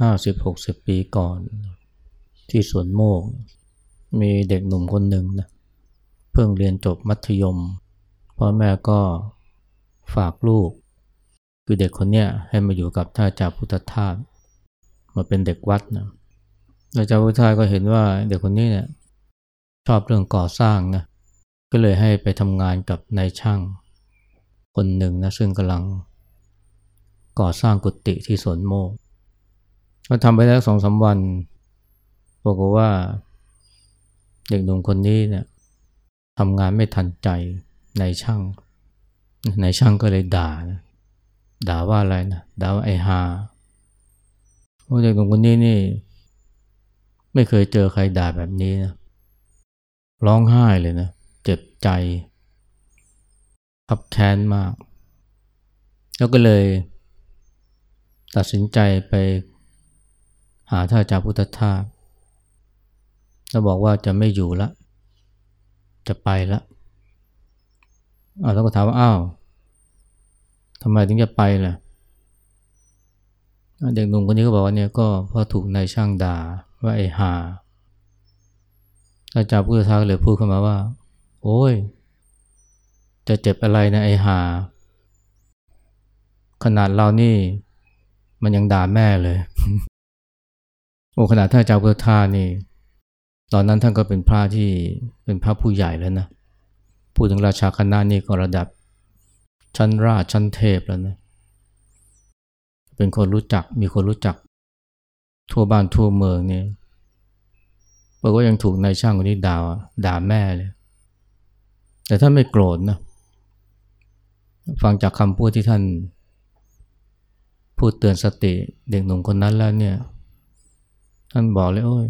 ห้าสิบหกสิบปีก่อน ที่สวนโมก มีเด็กหนุ่มคนหนึ่งนะเพิ่งเรียนจบมัธยมพ่อแม่ก็ฝากลูก คือเด็กคนเนี้ยให้มาอยู่กับท่านอาจาพุทธทาสมาเป็นเด็กวัดนะอาจาพุทธทาสก็เห็นว่าเด็กคนนี้เนี่ยชอบเรื่องก่อสร้างนะก็เลยให้ไปทำงานกับนายช่างคนหนึ่งนะซึ่งกำลังก่อสร้างกุฏิที่สวนโมก ก็ทำไปแล้วสองสาวันบอกว่า เด็กหนุ่มคนนี้เนี่ยทำงานไม่ทันใจในช่างในช่างก็เลยด่านะด่าว่าอะไรนะด่าว่าไอ้ฮาเด็กหนุ่มคนนี้นี่ ไม่เคยเจอใครด่าแบบนี้นะร้องไห้เลยนะเจ็บใจขับแค้นมาก แล้วก็เลย ตัดสินใจไป หาท่านอาจารย์พุทธทาสแล้วบอกว่าจะไม่อยู่ละ จะไปละอาแล้วก็ถามว่าอ้าวทำไมถึงจะไปล่ะ เด็กหนุ่มคนนี้ก็บอกว่าเนี่ยก็เพราะถูกนายช่างด่าว่าไอ้หาอาจารย์พุทธทาสเลยพูดขึ้นมาว่า โอ้ย จะเจ็บอะไรนะไอ้หา ขนาดเรานี่ มันยังด่าแม่เลย โอ้ขนาดท่านเจ้าพุทธานี่ ตอนนั้นท่านก็เป็นพระที่เป็นพระผู้ใหญ่แล้วนะ พูดถึงราชาคณะนี่ก็ระดับ ชั้นราชชั้นเทพแล้วนะ เป็นคนรู้จักมีคนรู้จัก ทั่วบ้านทั่วเมืองเนี่บอกว่ายังถูกนายช่างคนนี้ด่าด่าแม่เลย แต่ท่านไม่โกรธนะ ฟังจากคำพูดที่ท่าน พูดเตือนสติเด็กหนุ่มคนนั้นแล้วเนี่ย ท่านบอกเลยโอ้ย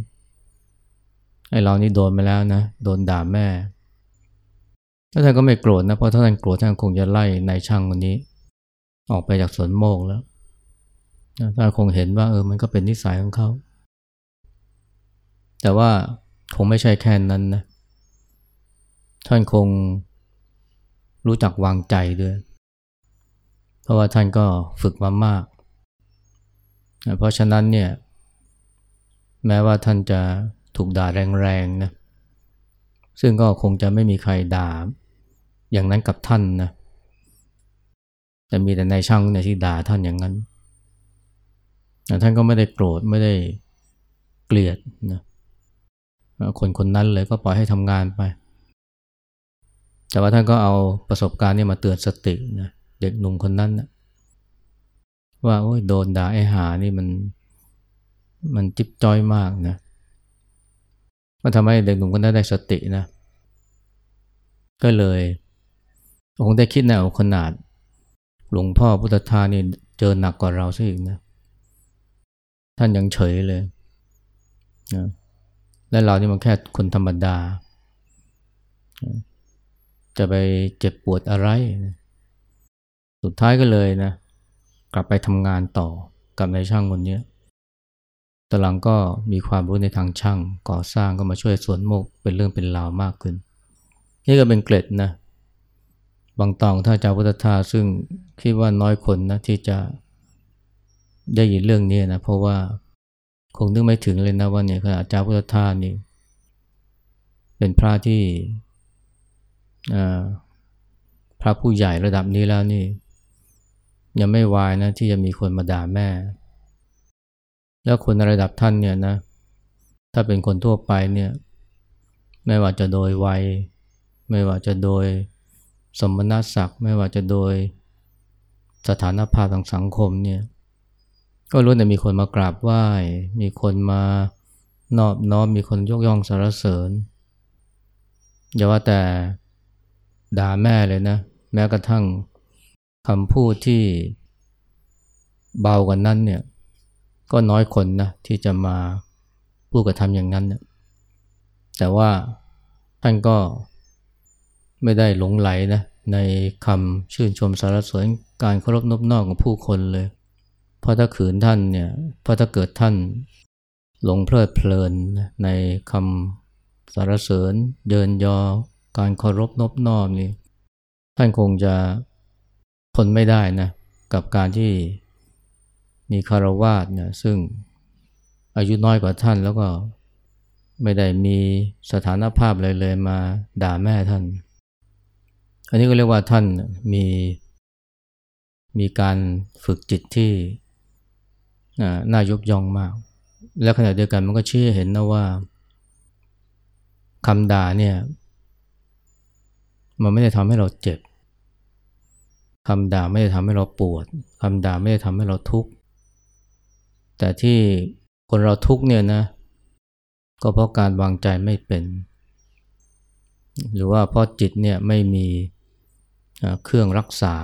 ไอเรานี่โดนมาแล้วนะ โดนด่าแม่แล้วท่านก็ไม่โกรธนะ เพราะถ้าท่านโกรธท่านคงจะไล่นายช่างคนนี้ ออกไปจากสวนโมกแล้วท่านคงเห็นว่าเออมันก็เป็นนิสัยของเขา แต่ว่าคงไม่ใช่แค่นั้นนะ ท่านคงรู้จักวางใจด้วย เพราะว่าท่านก็ฝึกมามาก เพราะฉะนั้นเนี่ย แม้ว่าท่านจะถูกด่าแรงๆนะซึ่งก็คงจะไม่มีใครด่าอย่างนั้นกับท่านนะแต่มีแต่นายช่างเนี่ยที่ด่าท่านอย่างนั้นแต่ท่านก็ไม่ได้โกรธไม่ได้เกลียดนะคนคนนั้นเลยก็ปล่อยให้ทำงานไป แต่ว่าท่านก็เอาประสบการณ์นี้มาเตือนสตินะเด็กหนุ่มคนนั้นนะว่าโอ้ยโดนด่าไอ้หานี่มัน มันจิ๊บจ้อยมากนะมันทำให้เด็กหนุ่มคนนั้นได้สตินะ ก็เลยคงได้คิดแนวขนาด หลวงพ่อพุทธทานี่เจอหนักกว่าเราซะอีกนะ ท่านยังเฉยเลยนะและเรานี่มันแค่คนธรรมดา จะไปเจ็บปวดอะไรสุดท้ายก็เลยนะ กลับไปทำงานต่อกับนายช่างคนนี้ ตหลังก็มีความรู้ในทางช่างก่อสร้างก็มาช่วยสวนโมกเป็นเรื่องเป็นราวมากขึ้น นี่ก็เป็นเกร็ดนะบางตองถ้านเจ้าพุทธทาซึ่งคิดว่าน้อยคนนะที่จะได้ยินเรื่องนี้นะเพราะว่าคงนึกไม่ถึงเลยนะว่าเนี่ยขณะเจ้าพุทธทานี่เป็นพระที่พระผู้ใหญ่ระดับนี้แล้วนี่ยังไม่วายนะที่จะมีคนมาด่าแม่ แล้วคนในระดับท่านเนี่ยนะ ถ้าเป็นคนทั่วไปเนี่ย ไม่ว่าจะโดยวัย ไม่ว่าจะโดยสมณศักดิ์ ไม่ว่าจะโดยสถานภาพทางสังคมเนี่ย ก็รู้แต่มีคนมากราบไหว้ มีคนมานอบน้อม มีคนยกย่องสรรเสริญ อย่าว่าแต่ด่าแม่เลยนะ แม้กระทั่งคำพูดที่เบากว่านั้นเนี่ย ก็น้อยคนนะที่จะมาพูดกับทำอย่างนั้นนะแต่ว่าท่านก็ไม่ได้หลงไหลนะในคำชื่นชมสารเสริญการเคารพนบนอกของผู้คนเลย เพราะถ้าขืนท่านเนี่ยเพราะถ้าเกิดท่านหลงเพลิดเพลินในคำสารเสริญเดินยอ การเคารพนบนอบนี่ท่านคงจะทนไม่ได้นะกับการที่ มีคารวาสเนี่ยซึ่งอายุน้อยกว่าท่านแล้วก็ไม่ได้มีสถานภาพเลยเลยมาด่าแม่ท่าน อันนี้ก็เรียกว่าท่านมีมีการฝึกจิตที่น่ายกย่องมาก และขณะเดียวกันมันก็ชี้เห็นนะว่าคำด่าเนี่ยมันไม่ได้ทำให้เราเจ็บคำด่าไม่ได้ทำให้เราปวดคำด่าไม่ได้ทำให้เราทุกข์ แต่ที่คนเราทุกเนี่ยนะ ก็เพราะการวางใจไม่เป็น หรือว่าเพราะจิตเนี่ยไม่มีเครื่องรักษา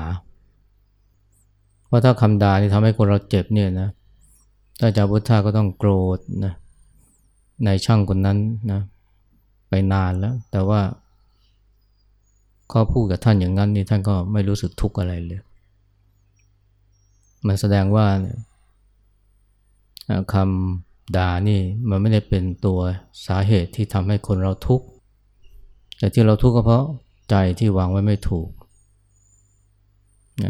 เพราะถ้าคำด่านี่ทำให้คนเราเจ็บเนี่ยนะถ้าจาพุทธาก็ต้องโกรธนะในช่างคนนั้นนะไปนานแล้ว แต่ว่าเขาพูดกับท่านอย่างนั้นนี่ท่านก็ไม่รู้สึกทุกข์อะไรเลย มันแสดงว่า คำด่านี่มันไม่ได้เป็นตัวสาเหตุที่ทำให้คนเราทุกข์แต่ที่เราทุกข์ก็เพราะใจที่วางไว้ไม่ถูก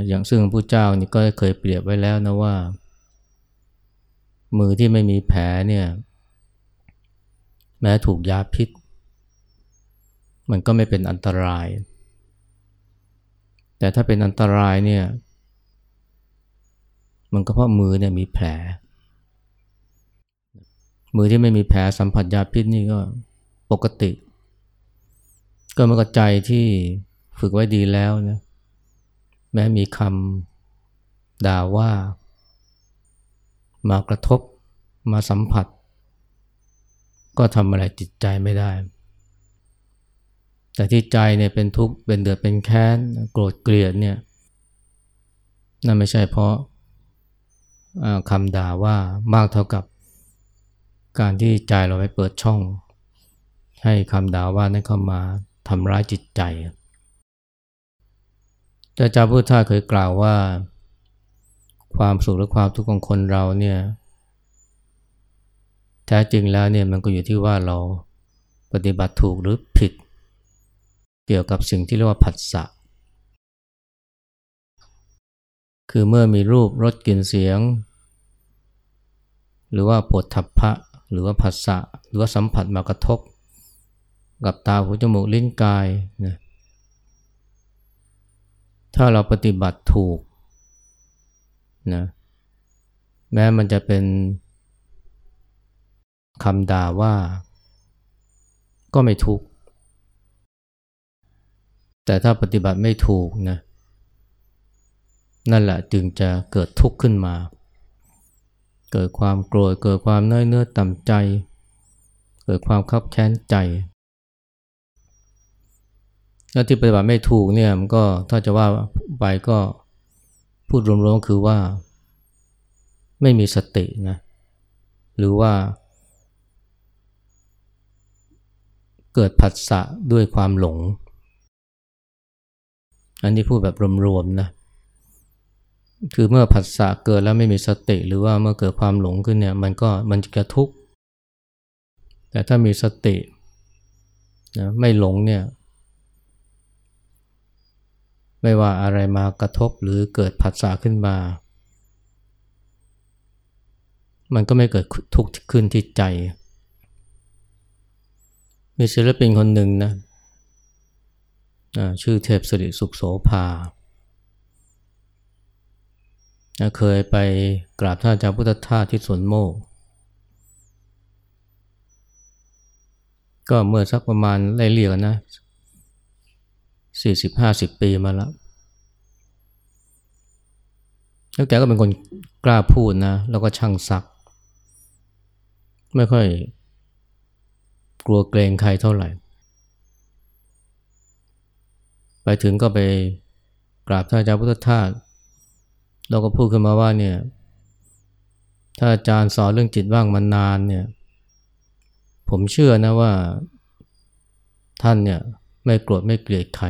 อย่างซึ่งพระเจ้านี่ก็เคยเปรียบไว้แล้วนะว่า มือที่ไม่มีแผลเนี่ยแม้ถูกยาพิษ มันก็ไม่เป็นอันตราย แต่ถ้าเป็นอันตรายเนี่ย มันก็เพราะมือเนี่ยมีแผล มือที่ไม่มีแผลสัมผัสยาพิษนี่ก็ปกติ ก็มันก็ใจที่ฝึกไว้ดีแล้วนะแม้มีคำด่าว่า มากระทบมาสัมผัส ก็ทำอะไรจิตใจไม่ได้ แต่ที่ใจเนี่ยเป็นทุกข์เป็นเดือดเป็นแค้นโกรธเกลียดเนี่ยนั่นไม่ใช่เพราะคำด่าว่ามากเท่ากับ การที่ใจเราไปเปิดช่อง ให้คำด่าว่านั้นเข้ามาทำร้ายจิตใจแต่จาพุทธาเคยกล่าวว่า ความสุขหรือความทุกข์ของคนเราเนี่ยแท้จริงแล้วเนี่ยมันก็อยู่ที่ว่าเราปฏิบัติถูกหรือผิด เกี่ยวกับสิ่งที่เรียกว่าผัสสะคือเมื่อมีรูปรสกลิ่นเสียง หรือว่าปวดทัพพะ หรือว่าผัสสะหรือว่าสัมผัสมากระทบ กับตาหูจมูกลิ้นกายนะถ้าเราปฏิบัติถูกนะแม้มันจะเป็นคำด่าว่าก็ไม่ทุกข์แต่ถ้าปฏิบัติไม่ถูกนะนั่นแหละจึงจะเกิดทุกข์ขึ้นมา เกิดความโกรธเกิดความน้อยเนื้อต่ำใจ เกิดความคับแค้นใจแล้วที่ปฏิบัติไม่ถูกเนี่ยมันก็ถ้าจะว่าไปก็พูดรวมๆคือว่า ไม่มีสตินะหรือว่า เกิดผัสสะด้วยความหลง อันนี้พูดแบบรวมๆนะ คือเมื่อผัสสะเกิดแล้วไม่มีสติหรือว่าเมื่อเกิดความหลงขึ้นเนี่ยมันก็มันจะทุกข์แต่ถ้ามีสตินะไม่หลงเนี่ยไม่ว่าอะไรมากระทบหรือเกิดผัสสะขึ้นมา มันก็ไม่เกิดทุกข์ขึ้นที่ใจ มีศิลปินคนหนึ่งนะชื่อเทพสิริสุขโสภาเเคยไปกราบท่านอาจารย์พุทธทาสที่สวนโมก ก็เมื่อสักประมาณไล่เรียกนะสี่สิบห้าสิบปีมาแล้วแล้วแกก็เป็นคนกล้าพูดนะ แล้วก็ช่างซัก ไม่ค่อยกลัวเกรงใครเท่าไหร่ ไปถึงก็ไปกราบท่านอาจารย์พุทธทาส เราก็พูดขึ้นมาว่าเนี่ย ถ้าอาจารย์สอนเรื่องจิตว่างมานานเนี่ย ผมเชื่อนะว่า ท่านเนี่ยไม่โกรธไม่เกลียดใคร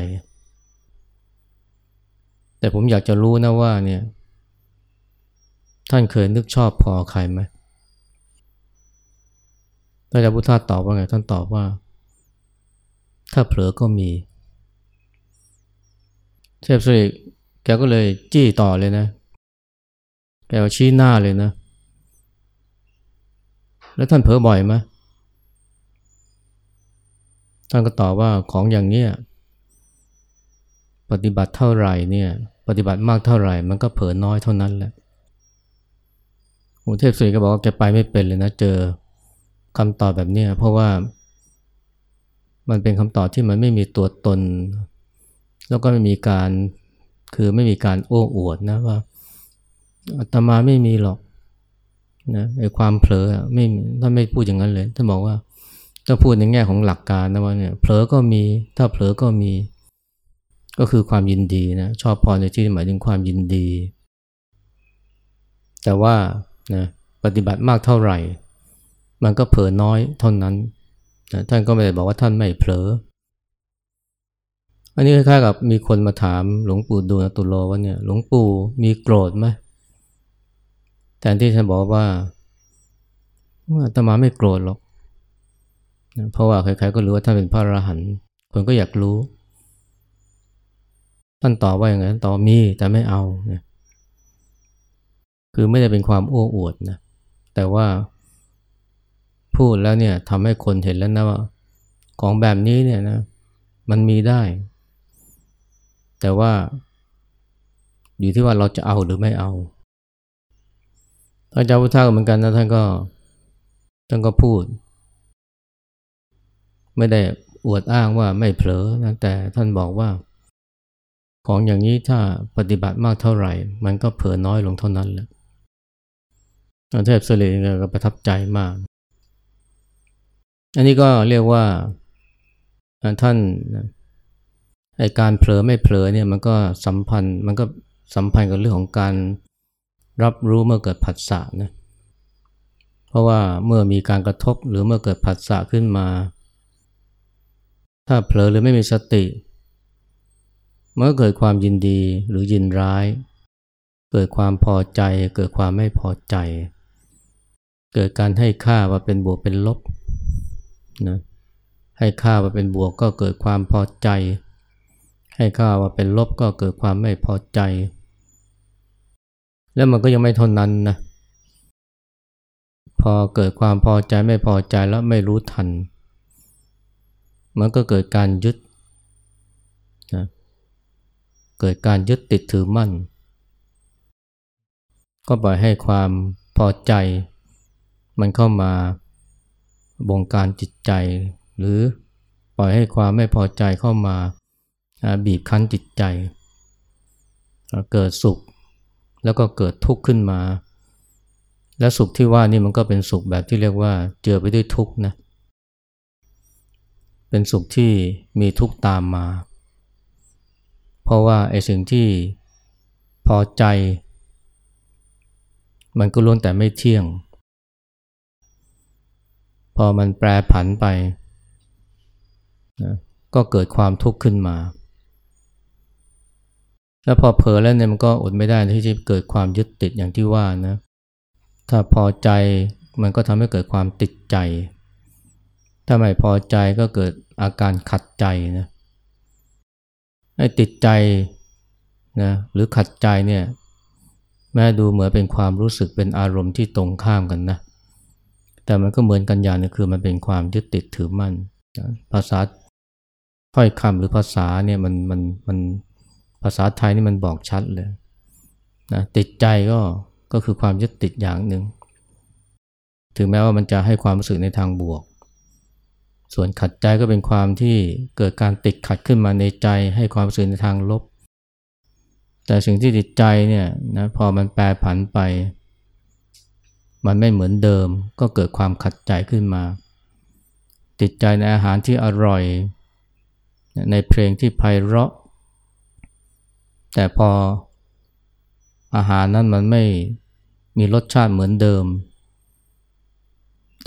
แต่ผมอยากจะรู้นะว่าเนี่ย ท่านเคยนึกชอบพอใครไหมพระอาจารย์พุทธาตอบว่าไง ท่านตอบว่า ถ้าเผลอก็มี เทพสุริแกก็เลยจี้ต่อเลยนะ แกก็ชี้หน้าเลยนะ แล้วท่านเผลอบ่อยไหมท่านก็ตอบว่าของอย่างเนี้ยปฏิบัติเท่าไหร่เนี่ย ปฏิบัติมากเท่าไหร่ มันก็เผลอน้อยเท่านั้นแหละหลวงเทพสุริก็บอกว่าแกไปไม่เป็นเลยนะ เจอคำตอบแบบเนี้ยเพราะว่ามันเป็นคำตอบที่มันไม่มีตัวตน แล้วก็ไม่มีการคือไม่มีการโอ้อวดนะว่า อาตมาไม่มีหรอกนะไอ้ความเผลอไม่ท่านไม่พูดอย่างนั้นเลยท่านบอกว่าถ้าพูดในแง่ของหลักการนะว่าเนี่ยเผลอก็มีถ้าเผลอก็มี ก็คือความยินดีนะชอบพรในที่หมายถึงความยินดี แต่ว่านะปฏิบัติมากเท่าไหร่ มันก็เผลอน้อยเท่านั้นนะท่านก็ไม่ได้บอกว่าท่านไม่เผลอ อันนี้คล้ายๆกับมีคนมาถามหลวงปู่ดูลตุโลว่าเนี่ยหลวงปู่มีโกรธไหม แทนที่ท่านบอกว่าอาตมาไม่โกรธหรอกนะเพราะว่าใครๆก็รู้ว่าท่านเป็นพระอรหันต์คนก็อยากรู้ ท่านตอบว่าอย่างไรท่านตอบมีแต่ไม่เอานะคือไม่ได้เป็นความโอ้อวดนะแต่ว่าพูดแล้วเนี่ยทำให้คนเห็นแล้วนะว่า ของแบบนี้เนี่ยนะมันมีได้ แต่ว่าอยู่ที่ว่าเราจะเอาหรือไม่เอา พระเจ้าพุทธาเหมือนกันนะท่านก็ท่านก็พูด ไม่ได้อวดอ้างว่าไม่เผลอนะแต่ท่านบอกว่า ของอย่างนี้ถ้าปฏิบัติมากเท่าไหร่ มันก็เผลอน้อยลงเท่านั้นแหละเทพสลิก็ประทับใจมาก อันนี้ก็เรียกว่าท่านไอการเผลอไม่เผลอเนี่ยมันก็สัมพันธ์มันก็สัมพันธ์กับเรื่องของการ รับรู้เมื่อเกิดผัสสะนะเพราะว่าเมื่อมีการกระทบหรือเมื่อเกิดผัสสะขึ้นมา ถ้าเผลอหรือไม่มีสติเมื่อเกิดความยินดีหรือยินร้าย เกิดความพอใจ เกิดความไม่พอใจ เกิดการให้ค่าว่าเป็นบวกเป็นลบนะให้ค่าว่าเป็นบวกก็เกิดความพอใจ ให้ค่าว่าเป็นลบก็เกิดความไม่พอใจ แล้วมันก็ยังไม่ทนนั้นนะพอเกิดความพอใจไม่พอใจแล้วไม่รู้ทัน มันก็เกิดการยึดนะเกิดการยึดติดถือมั่น ก็ปล่อยให้ความพอใจ มันเข้ามาบงการจิตใจ หรือปล่อยให้ความไม่พอใจเข้ามาบีบคั้นจิตใจ เกิดสุข แล้วก็เกิดทุกข์ขึ้นมา และสุขที่ว่านี่มันก็เป็นสุขแบบที่เรียกว่าเจือไปด้วยทุกข์นะเป็นสุขที่มีทุกข์ตามมา เพราะว่าไอ้สิ่งที่พอใจ มันก็ล้วนแต่ไม่เที่ยง พอมันแปรผันไปนะก็เกิดความทุกข์ขึ้นมา แล้วพอเผลอแล้วเนี่ยมันก็อดไม่ได้ที่จะเกิดความยึดติดอย่างที่ว่านะ ถ้าพอใจมันก็ทำให้เกิดความติดใจ ถ้าไม่พอใจก็เกิดอาการขัดใจนะไอ้ติดใจนะหรือขัดใจเนี่ยแม้ดูเหมือนเป็นความรู้สึกเป็นอารมณ์ที่ตรงข้ามกันนะ แต่มันก็เหมือนกันอย่างนึงคือมันเป็นความยึดติดถือมั่น ภาษาถ้อยคำหรือภาษาเนี่ยมันมันมันาษาไทยนี่มันบอกชัดเลยนะติดใจก็ก็คือความยึดติดอย่างหนึ่ง ถึงแม้ว่ามันจะให้ความรู้สึกในทางบวก ส่วนขัดใจก็เป็นความที่เกิดการติดขัดขึ้นมาในใจให้ความรู้สึกในทางลบ แต่สิ่งที่ติดใจเนี่ยนะพอมันแปรผันไป มันไม่เหมือนเดิม ก็เกิดความขัดใจขึ้นมา ติดใจในอาหารที่อร่อย ในเพลงที่ไพเราะ แต่พออาหารนั้นมันไม่มีรสชาติเหมือนเดิม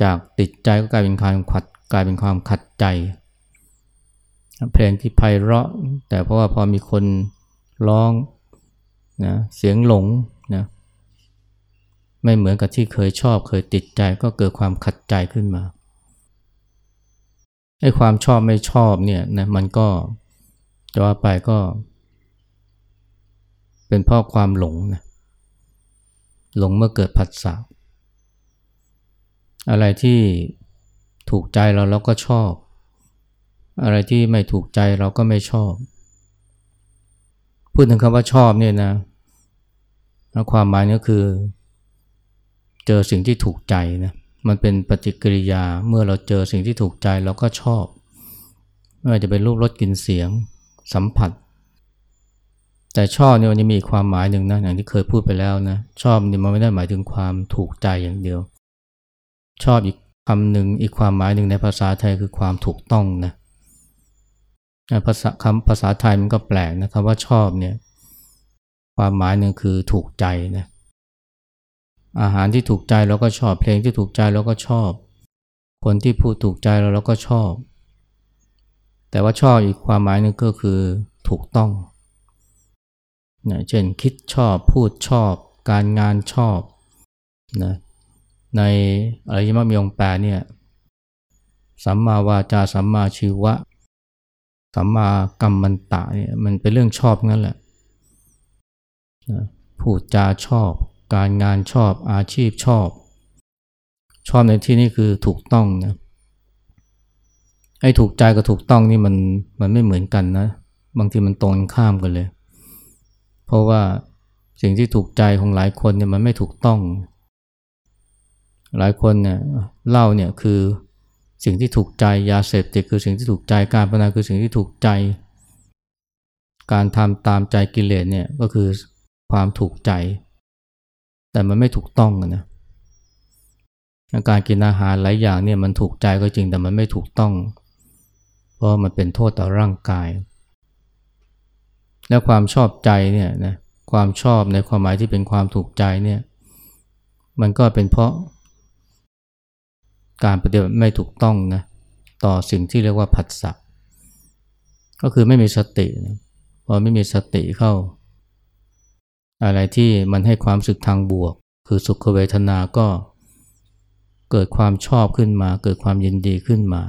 จากติดใจก็กลายเป็นความขัดกลายเป็นความขัดใจ เพลงที่ไพเราะ แต่เพราะว่าพอมีคนร้องนะเสียงหลงนะไม่เหมือนกับที่เคยชอบเคยติดใจก็เกิดความขัดใจขึ้นมาไอ้ความชอบไม่ชอบเนี่ยนะมันก็จะว่าไปก็ เป็นเพราะความหลงนะหลงเมื่อเกิดผัสสะอะไรที่ถูกใจเราเราก็ชอบ อะไรที่ไม่ถูกใจเราก็ไม่ชอบ พูดถึงคำว่าชอบเนี่ยนะความหมายก็คือ เจอสิ่งที่ถูกใจนะมันเป็นปฏิกิริยาเมื่อเราเจอสิ่งที่ถูกใจเราก็ชอบ ไม่ว่าจะเป็นรูปรสกลิ่นเสียง สัมผัส แต่ชอบเนี่ยมันจะมีความหมายหนึ่งนะอย่างที่เคยพูดไปแล้วนะชอบเนี่ยมันไม่ได้หมายถึงความถูกใจอย่างเดียว ชอบอีกคำหนึ่งอีกความหมายหนึ่งในภาษาไทยคือความถูกต้องนะภาษาคำภาษาไทยมันก็แปลกนะคำว่าชอบเนี่ยความหมายหนึ่งคือถูกใจนะอาหารที่ถูกใจเราก็ชอบเพลงที่ถูกใจเราก็ชอบ คนที่พูดถูกใจเราเราก็ชอบ แต่ว่าชอบอีกความหมายหนึ่งก็คือถูกต้อง นะเช่นคิดชอบพูดชอบ การงานชอบนะในอริยมรรคมีองแปดเนี่ยสัมมาวาจาสัมมาชีวะ สัมมากัมมันตะเนี่ยมันเป็นเรื่องชอบนั่นแหละพูดจาชอบ การงานชอบอาชีพชอบ ชอบในที่นี้คือถูกต้องนะไอ้ถูกใจกับถูกต้องนี่มันมันไม่เหมือนกันนะ บางทีมันตรงข้ามกันเลย เพราะว่าสิ่งที่ถูกใจของหลายคนเนี่ยมันไม่ถูกต้อง หลายคนเนี่ยเล่าเนี่ยคือสิ่งที่ถูกใจยาเสพติดคือสิ่งที่ถูกใจการพนันคือสิ่งที่ถูกใจ การทำตามใจกิเลสเนี่ยก็คือความถูกใจ แต่มันไม่ถูกต้องนะการกินอาหารหลายอย่างเนี่ยมันถูกใจก็จริงแต่มันไม่ถูกต้อง เพราะมันเป็นโทษต่อร่างกาย และความชอบใจเนี่ยนะความชอบในความหมายที่เป็นความถูกใจเนี่ยมันก็เป็นเพราะ การปฏิบัติไม่ถูกต้องนะต่อสิ่งที่เรียกว่าผัสสะก็คือไม่มีสตินะพอไม่มีสติเข้า อะไรที่มันให้ความสึกทางบวก คือสุขเวทนาก็เกิดความชอบขึ้นมา เกิดความยินดีขึ้นมา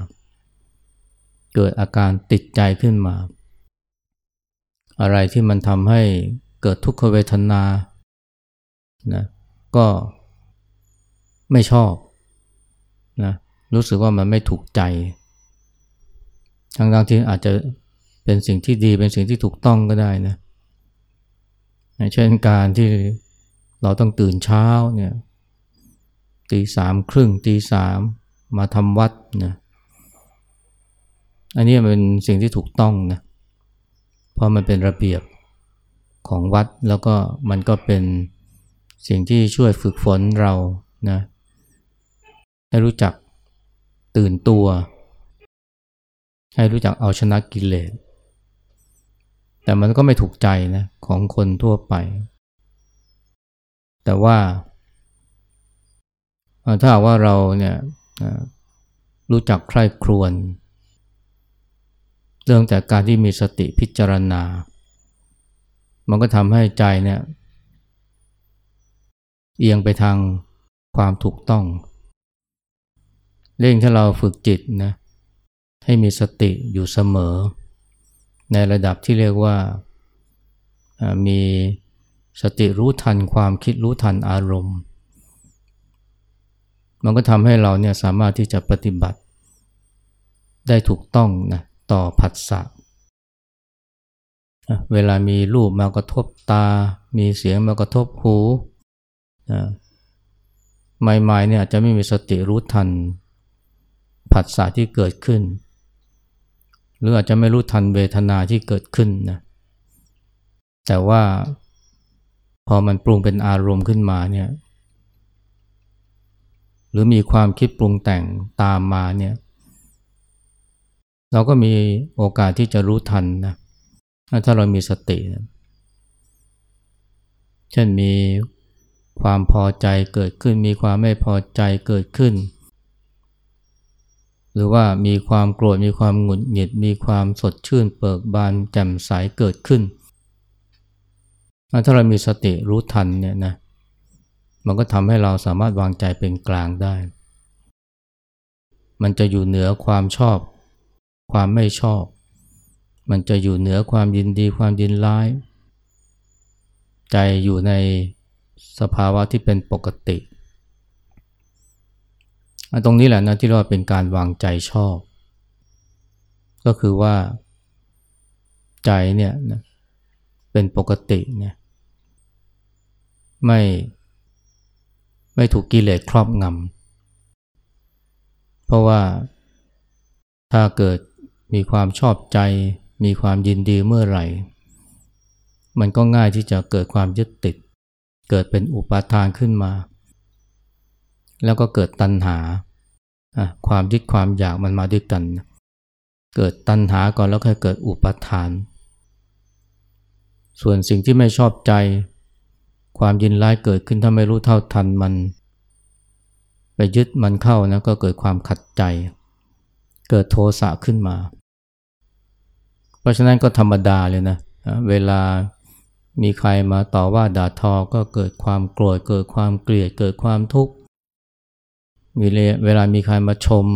เกิดอาการติดใจขึ้นมา อะไรที่มันทำให้เกิดทุกขเวทนานะก็ไม่ชอบนะรู้สึกว่ามันไม่ถูกใจ ทั้งๆที่อาจจะเป็นสิ่งที่ดีเป็นสิ่งที่ถูกต้องก็ได้นะเช่นการที่เราต้องตื่นเช้าเนี่ยตีสามครึ่งตีสามมาทำวัดนะอันนี้เป็นสิ่งที่ถูกต้องนะ ราะมันเป็นระเบียบของวัดแล้วก็มันก็เป็นสิ่งที่ช่วยฝึกฝนเรานะให้รู้จักตื่นตัว ให้รู้จักเอาชนะกิเลส แต่มันก็ไม่ถูกใจนะของคนทั่วไป แต่ว่า ถ้าว่าเราเนี่ยรู้จักใคร่ครวญ เรื่องแต่การที่มีสติพิจารณา มันก็ทำให้ใจเนี่ยเอียงไปทางความถูกต้อง เร่งถ้าเราฝึกจิตนะให้มีสติอยู่เสมอ ในระดับที่เรียกว่ามีสติรู้ทันความคิดรู้ทันอารมณ์ มันก็ทำให้เราเนี่ยสามารถที่จะปฏิบัติได้ถูกต้องนะ ต่อผัสสะเวลามีรูปมากระทบตา มีเสียงมากระทบหูใหม่ๆเนี่ยอาจจะไม่มีสติรู้ทัน ผัสสะที่เกิดขึ้น หรืออาจจะไม่รู้ทันเวทนาที่เกิดขึ้นนะแต่ว่าพอมันปรุงเป็นอารมณ์ขึ้นมาเนี่ยหรือมีความคิดปรุงแต่งตามมาเนี่ย เราก็มีโอกาสที่จะรู้ทันนะถ้าเรามีสตินะเช่นมีความพอใจเกิดขึ้น มีความไม่พอใจเกิดขึ้น หรือว่ามีความโกรธมีความหงุดหงิด มีความสดชื่นเปิกบานแจ่มใสเกิดขึ้น ถ้าเรามีสติรู้ทันเนี่ยนะมันก็ทำให้เราสามารถวางใจเป็นกลางได้ มันจะอยู่เหนือความชอบ ความไม่ชอบ มันจะอยู่เหนือความยินดีความยินร้าย ใจอยู่ในสภาวะที่เป็นปกติ ตรงนี้แหละนะที่เราเป็นการวางใจชอบ ก็คือว่า ใจเนี่ยเป็นปกติเนี่ยไม่ไม่ถูกกิเลสครอบงำ เพราะว่าถ้าเกิด มีความชอบใจ มีความยินดีเมื่อไหร่ มันก็ง่ายที่จะเกิดความยึดติด เกิดเป็นอุปาทานขึ้นมา แล้วก็เกิดตัณหา ความยึดความอยากมันมาด้วยกัน เกิดตัณหาก่อนแล้วค่อยเกิดอุปาทาน ส่วนสิ่งที่ไม่ชอบใจ ความยินร้ายเกิดขึ้นถ้าไม่รู้เท่าทันมันไปยึดมันเข้านะก็เกิดความขัดใจ เกิดโทสะขึ้นมา เพราะฉะนั้นก็ธรรมดาเลยนะเวลามีใครมาต่อว่าด่าทอก็เกิดความโกรธเกิดความเกลียดเกิดความทุกข์มีเวลามีใครมาชม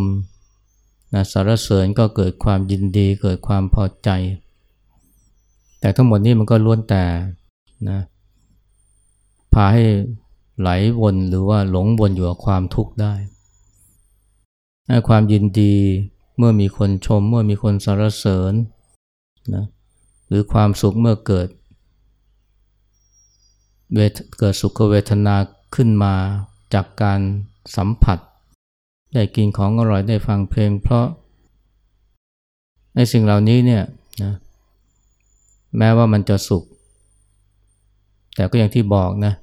นะสารเสริญก็เกิดความยินดีเกิดความพอใจ แต่ทั้งหมดนี้มันก็ล้วนแต่นะพาให้ไหลวนหรือว่าหลงวนอยู่กับความทุกข์ได้ ความยินดีเมื่อมีคนชม เมื่อมีคนสรรเสริญ นะหรือความสุขเมื่อเกิดเเกิดสุขเวทนาขึ้นมาจากการสัมผัส ได้กินของอร่อยได้ฟังเพลง เพราะในสิ่งเหล่านี้เนี่ยนะแม้ว่ามันจะสุข แต่ก็อย่างที่บอกนะ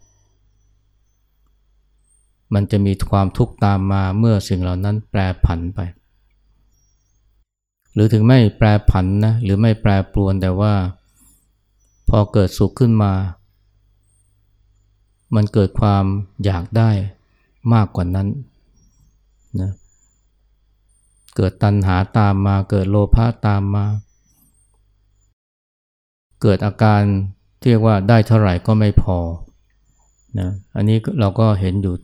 มันจะมีความทุกข์ตามมาเมื่อสิ่งเหล่านั้นแปรผันไป หรือถึงไม่แปรผันนะหรือไม่แปรปรวนแต่ว่า พอเกิดสุขขึ้นมา มันเกิดความอยากได้มากกว่านั้นนะเกิดตัณหาตามมาเกิดโลภะตามมา เกิดอาการที่เรียกว่าได้เท่าไหร่ก็ไม่พอนะอันนี้เราก็เห็นอยู่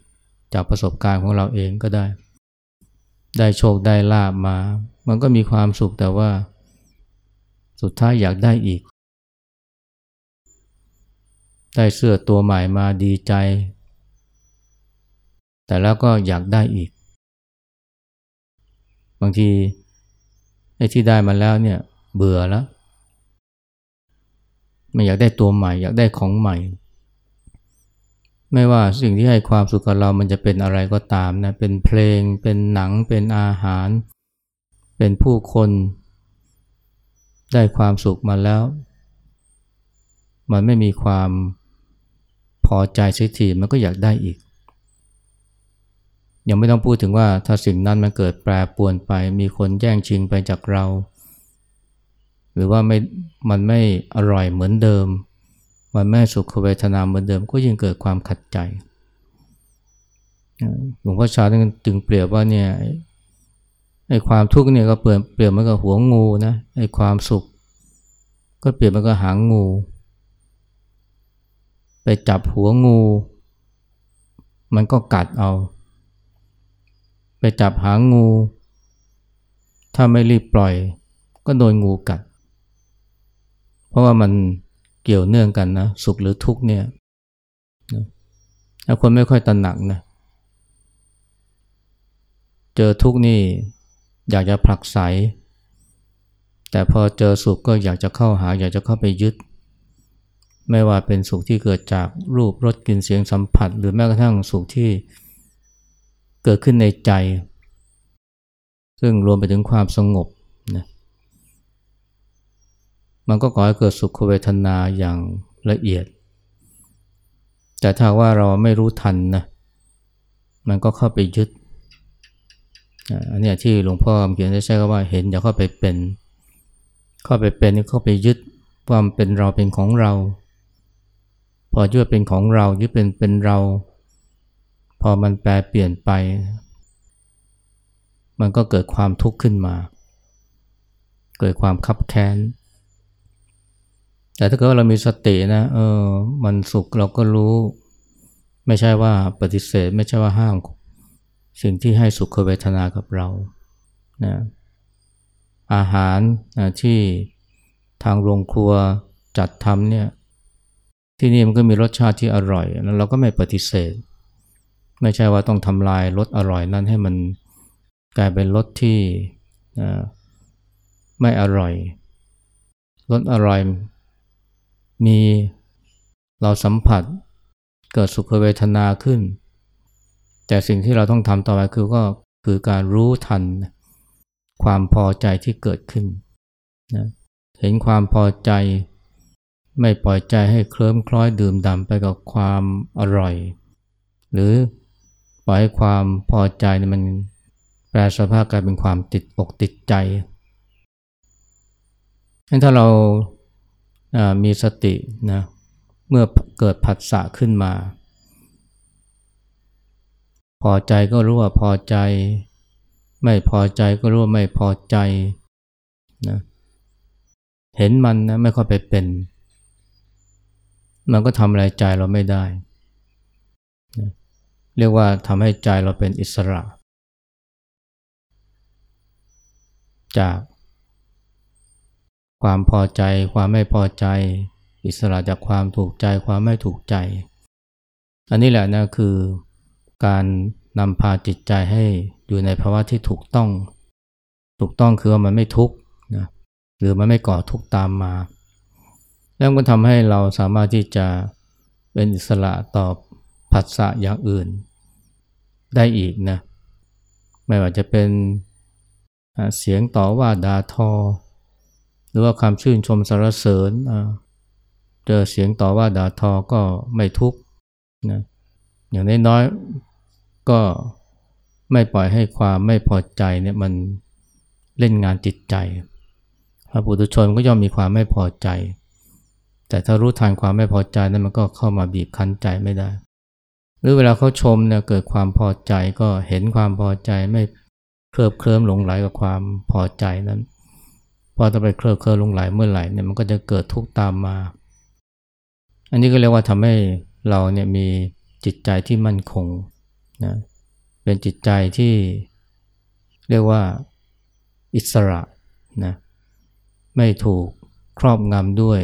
จากประสบการณ์ของเราเองก็ได้ ได้โชคได้ลาบมา มันก็มีความสุขแต่ว่า สุดท้ายอยากได้อีก ได้เสื้อตัวใหม่มาดีใจ แต่แล้วก็อยากได้อีก บางทีไอ้ที่ได้มาแล้วเนี่ยเบื่อแล้วไม่อยากได้ตัวใหม่ อยากได้ของใหม่ ไม่ว่าสิ่งที่ให้ความสุขกับเรามันจะเป็นอะไรก็ตามนะเป็นเพลงเป็นหนังเป็นอาหาร เป็นผู้คนได้ความสุขมาแล้ว มันไม่มีความพอใจสิทีมันก็อยากได้อีก ยังไม่ต้องพูดถึงว่าถ้าสิ่งนั้นมันเกิดแปรปวนไป มีคนแย่งชิงไปจากเรา หรือว่าไม่มันไม่อร่อยเหมือนเดิม มันไม่สุขเวทนาเหมือนเดิม ก็ยิ่งเกิดความขัดใจหลวงพ่อชาจึงเปรียบว่าเนี่ย ไอ้ความทุกข์เนี่ยก็เปลี่ยนเปลี่ยนมันก็หัวงูนะไอ้ความสุข ก็เปลี่ยนมันก็หางงู ไปจับหัวงู มันก็กัดเอา ไปจับหางงู ถ้าไม่รีบปล่อย ก็โดนงูกัด เพราะว่ามันเกี่ยวเนื่องกันนะสุขหรือทุกข์เนี่ยถ้าคนไม่ค่อยตระหนักนะเจอทุกข์นี่ อยากจะผลักไส แต่พอเจอสุขก็อยากจะเข้าหา อยากจะเข้าไปยึด ไม่ว่าเป็นสุขที่เกิดจากรูปรสกลิ่นเสียงสัมผัส หรือแม้กระทั่งสุขที่เกิดขึ้นในใจ ซึ่งรวมไปถึงความสงบนะมันก็ก่อให้เกิดสุขเวทนาอย่างละเอียด แต่ถ้าว่าเราไม่รู้ทันนะมันก็เข้าไปยึด อันนี้ที่หลวงพ่อเขียนใช้คำว่าเห็นอย่าเข้าไปเป็น เข้าไปเป็นเข้าไปยึดความเป็นเราเป็นของเรา พอยึดเป็นของเรายึดเป็นเป็นเรา พอมันแปลเปลี่ยนไป มันก็เกิดความทุกข์ขึ้นมา เกิดความคับแค้นแต่ถ้าเกิดเรามีสตินะเออมันสุขเราก็รู้ ไม่ใช่ว่าปฏิเสธ ไม่ใช่ว่าห้าม สิ่งที่ให้สุขเวทนากับเรานะอาหารนะที่ทางโรงครัวจัดทำเนี่ยที่นี่มันก็มีรสชาติที่อร่อยแล้วเราก็ไม่ปฏิเสธ ไม่ใช่ว่าต้องทำลายรสอร่อยนั้นให้มันกลายเป็นรสที่ไม่อร่อยรสอร่อยมีเราสัมผัสเกิดสุขเวทนาขึ้น แต่สิ่งที่เราต้องทำต่อไปคือก็คือการรู้ทันความพอใจที่เกิดขึ้นนะเห็นความพอใจ ไม่ปล่อยใจให้เคลิ้มคล้อยดื่มด่ำไปกับความอร่อย หรือปล่อยให้ความพอใจมันแปลสภาพกลายเป็นความติดอกติดใจถ้าเรามีสตินะเมื่อเกิดผัสสะขึ้นมา พอใจก็รู้ว่าพอใจ ไม่พอใจก็รู้ว่าไม่พอใจนะเห็นมันนะไม่ค่อยไปเป็น มันก็ทำอะไรใจเราไม่ได้นะเรียกว่าทำให้ใจเราเป็นอิสระ จากความพอใจ ความไม่พอใจ อิสระจากความถูกใจ ความไม่ถูกใจ อันนี้แหละนะคือ การนำพาจิตใจให้อยู่ในภาวะที่ถูกต้อง ถูกต้องคือว่ามันไม่ทุกข์นะหรือมันไม่ก่อทุกข์ตามมา แล้วก็ทำให้เราสามารถที่จะเป็นอิสระต่อผัสสะอย่างอื่น ได้อีกนะไม่ว่าจะเป็นเสียงต่อว่าดาทอ หรือว่าคำชื่นชมสรรเสริญเจอเสียงต่อว่าด่าทอก็ไม่ทุกข์นะอย่างน้อย ก็ไม่ปล่อยให้ความไม่พอใจเนี่ยมันเล่นงานจิตใจพระปุถุชนก็ย่อมมีความไม่พอใจ แต่ถ้ารู้ทันความไม่พอใจนั้นมันก็เข้ามาบีบคั้นใจไม่ได้ หรือเวลาเขาชมเนี่ยเกิดความพอใจก็เห็นความพอใจไม่เคลิบเคลิ้มหลงไหลกับความพอใจนั้นพอจะไปเคลิบเคลิ้มหลงไหลเมื่อไหร่เนี่ยมันก็จะเกิดทุกข์ตามมา อันนี้ก็เรียกว่าทำให้เราเนี่ยมีจิตใจที่มั่นคง นะเป็นจิตใจที่เรียกว่าอิสระนะไม่ถูกครอบงำด้วย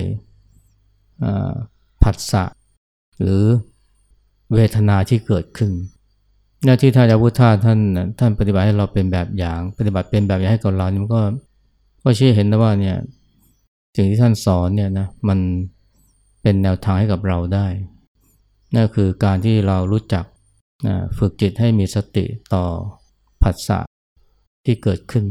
ผัสสะหรือเวทนาที่เกิดขึ้น หน้าที่ท่านอาวุธาท่านท่านปฏิบัติให้เราเป็นแบบอย่าง ปฏิบัติเป็นแบบอย่างให้กับเรานี่มันก็ก็ชี้เห็นนะว่าเนี่ยสิ่งที่ท่านสอนเนี่ยนะมันเป็นแนวทางให้กับเราได้นั่นคือการที่เรารู้จัก ฝึกจิตให้มีสติต่อผัสสะที่เกิดขึ้น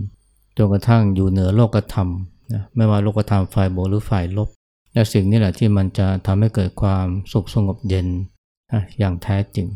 จนกระทั่งอยู่เหนือโลกธรรมนะไม่ว่าโลกธรรมฝ่ายบวกหรือฝ่ายลบ และสิ่งนี้แหละที่มันจะทำให้เกิดความสุขสงบเย็นนะอย่างแท้จริง